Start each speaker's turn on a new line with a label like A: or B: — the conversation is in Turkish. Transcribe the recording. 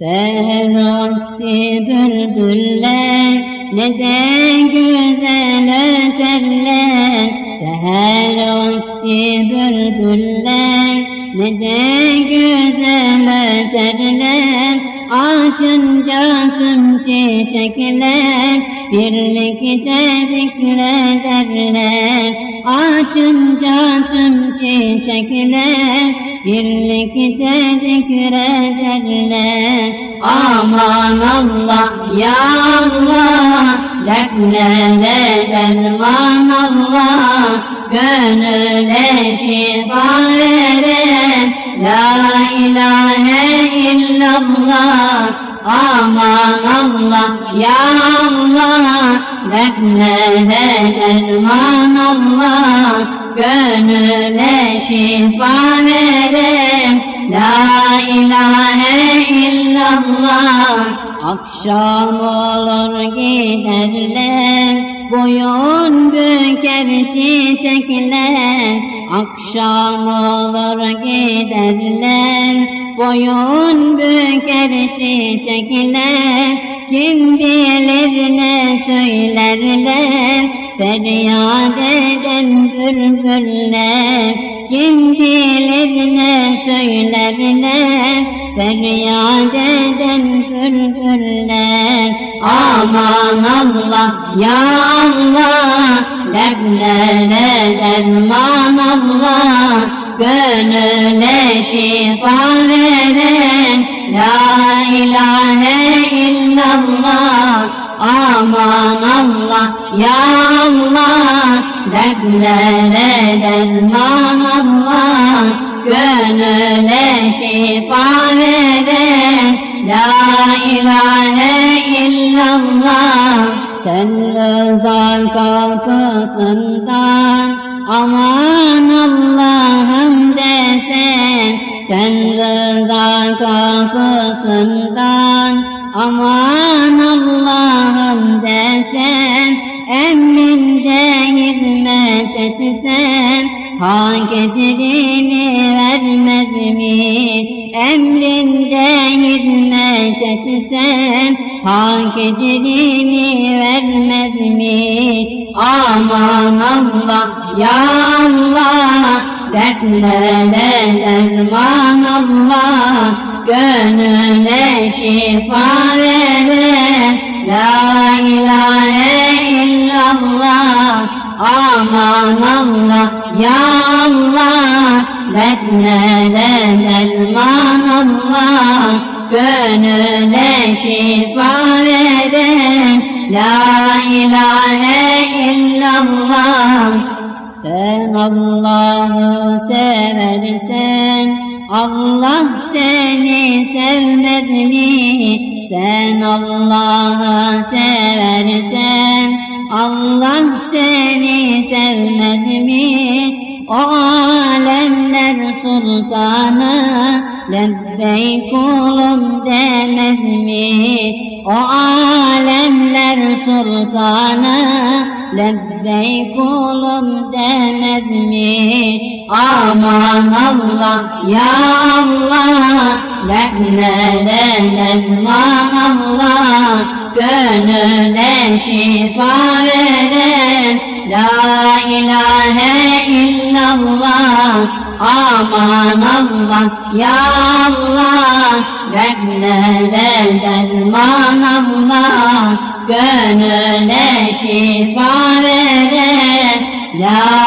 A: Seher vakti bülbüller ne de güzel öterler? Seher vakti bülbüller ne de güzel öterler? Açınca tüm çiçekler birlikte zikrederler Açınca tüm çiçekler birlikte zikrederler Aman Allah ya Allah. Dertlere derman Allah Gönüle şifa veren. La ilahe illallah Aman Allah ya Allah Dertlere derman Allah Gönüle şifa veren La ilahe illallah. Akşam olur giderler Boyun büker çiçekler. Akşam olur giderler Boyun büker çiçekler Kim bilir ne söylerler Feryat eden bülbüller. Kim bilir ne söylerler Feryat eden bülbüller. Aman Allah ya Allah Dertlere derman Allah. Gönüle şifa veren La ilahe illallah Aman Allah ya Allah. Dertlere derman Allah Gönüle şifa veren La ilahe illallah Sen rıza kapısından Aman Allah'ım rıza kapısından Aman Allah'ım desen Emrinde hizmet etsen Hak ederini vermez mi? Emrinde hizmet etsen Hak ederini vermez mi? Aman Allah ya Allah Dertlere derman Allah Gönüle şifa veren La ilahe illallah Aman Allah ya Allah. Dertlere derman Allah Gönüle şifa veren La ilahe illallah Sen Allah'ı seversen Allah seni sevmez mi? Sen Allah'ı seversen Allah seni sevmez mi? O alemler sultanı lebbey kulum demez mi? O alemler sultanı lebbey kulum demez mi? Aman Allah ya Allah dertlere derman Allah gönüle şifa veren La ilahe illallah aman Allah ya Allah Dertlere derman Allah Gönüle şifa veren ya